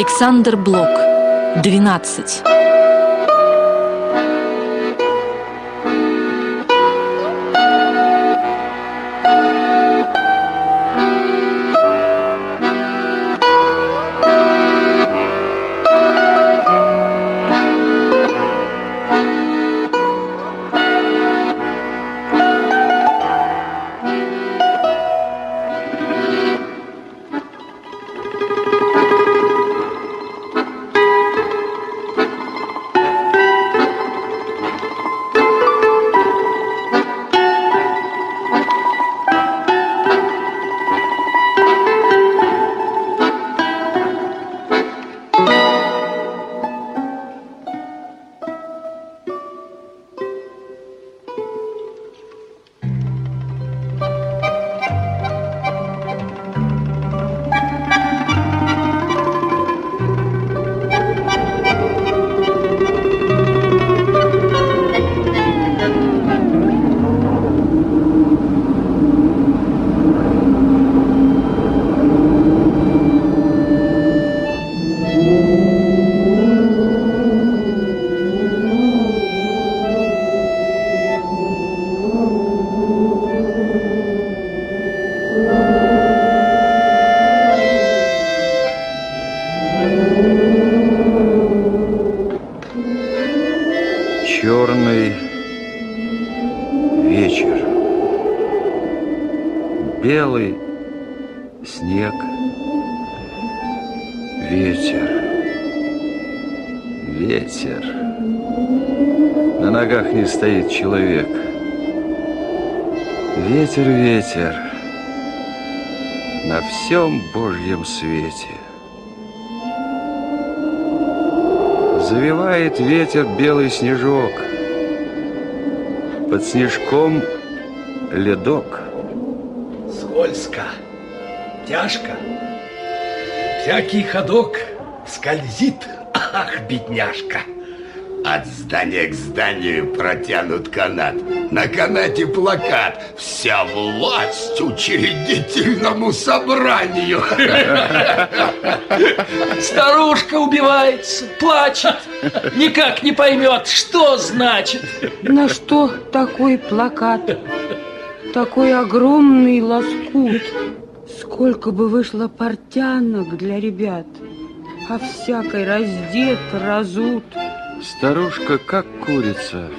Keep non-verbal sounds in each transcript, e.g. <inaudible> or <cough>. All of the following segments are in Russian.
Александр Блок. 12. Черный вечер. Белый снег. Ветер. Ветер. На ногах не стоит человек. Ветер, ветер. На всем Божьем свете. Завивает ветер белый снежок. Под снежком ледок. Скользко, тяжко. Всякий ходок скользит. Ах, бедняжка. От здания к зданию протянут канат. На канате плакат. Вся власть учредительному собранию. <laughs> Старушка убивается, плачет. Никак не поймет, что значит. На что такой плакат? Такой огромный лоскут. Сколько бы вышло портянок для ребят. А всякой раздет, разут. Старушка, как курица,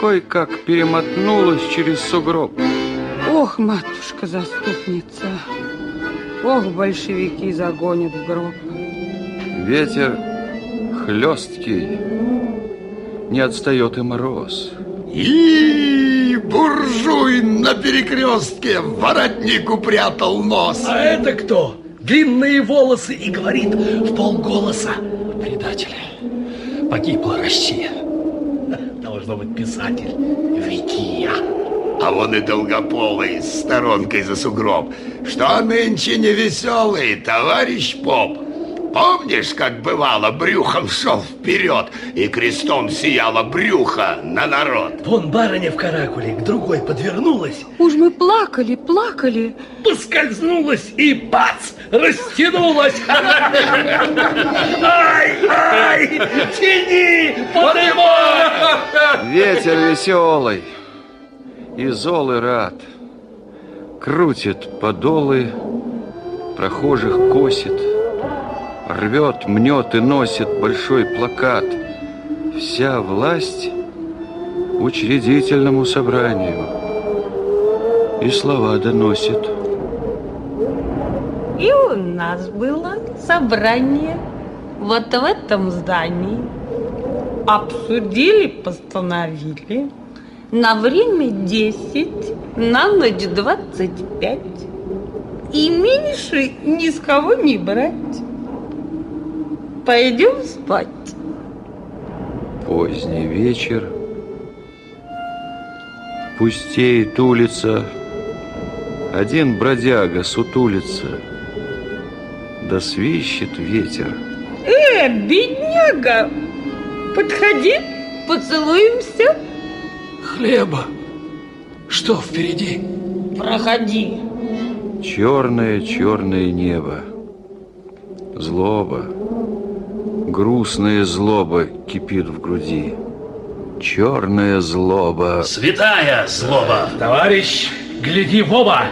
кое-как перемотнулась через сугроб. Ох, матушка-заступница, ох, большевики загонят в гроб. Ветер хлесткий, не отстает и мороз. И буржуй на перекрестке воротник упрятал нос. А это кто? Длинные волосы и говорит в полголоса. Предатели, погибла Россия. Должно быть писатель Вития. А вон и долгополый с сторонкой за сугроб. Что нынче не веселый, товарищ поп? Помнишь, как бывало, брюхом шел вперед, и крестом сияло брюхо на народ? Вон барыня в каракуле к другой подвернулась, Уж мы плакали, плакали. поскользнулась и бац, растянулась. Ай, ай, тяни, подымай. Ветер веселый и зол и рад. Крутит подолы, прохожих косит, рвет, мнет и носит большой плакат. Вся власть учредительному собранию. И слова доносит. И у нас было собрание вот в этом здании. Обсудили, постановили на время 10, на ночь 25. И меньше ни с кого не брать. Пойдем спать. Поздний вечер. Пустеет улица. Один бродяга сутулится. Да свищет ветер. Э, бедняга, подходи, поцелуемся. Хлеба. Что впереди? Проходи. Черное-черное небо. Злоба, грустная злоба кипит в груди. Черная злоба. Святая злоба. Товарищ, гляди в оба.